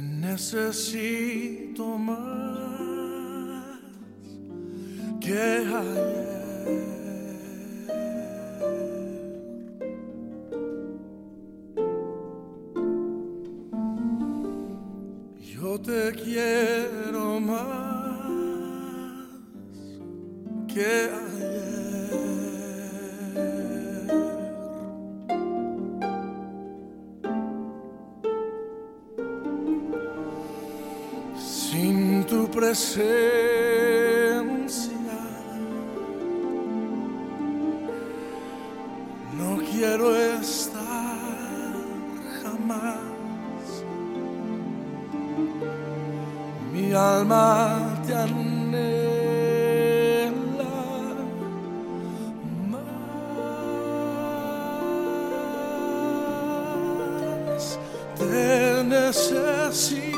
necesito más que ayer. Yo te quiero más que ayer. Presencia no quiero estar jamás. Mi alma te anhela más. Te necesito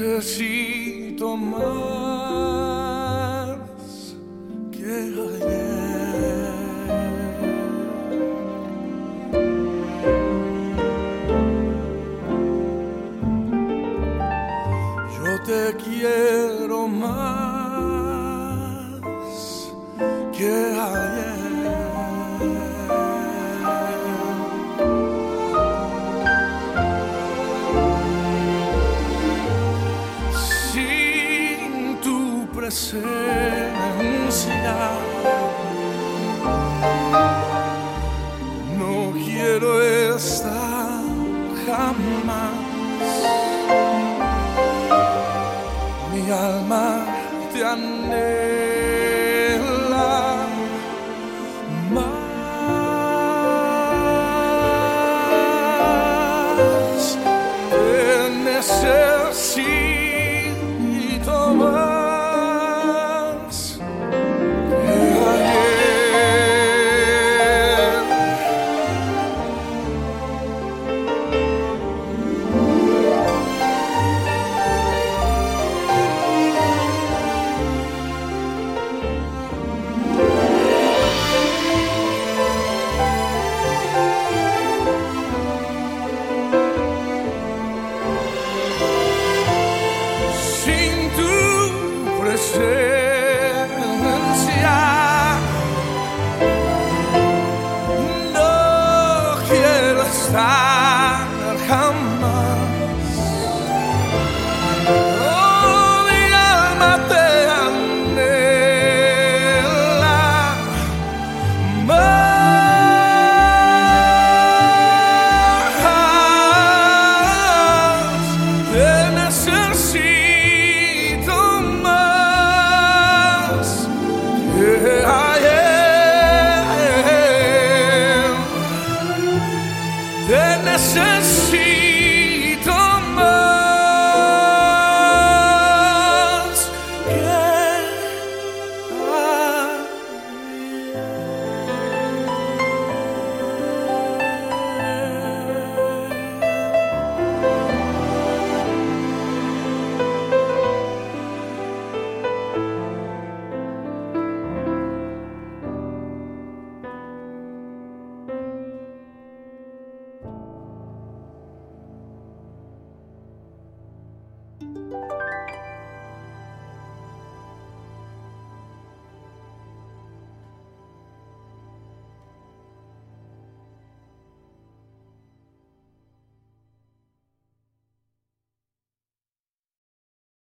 necesito más te quiero más que ayer. sin tu presencia. No quiero estar jamás. Alma te anhela side.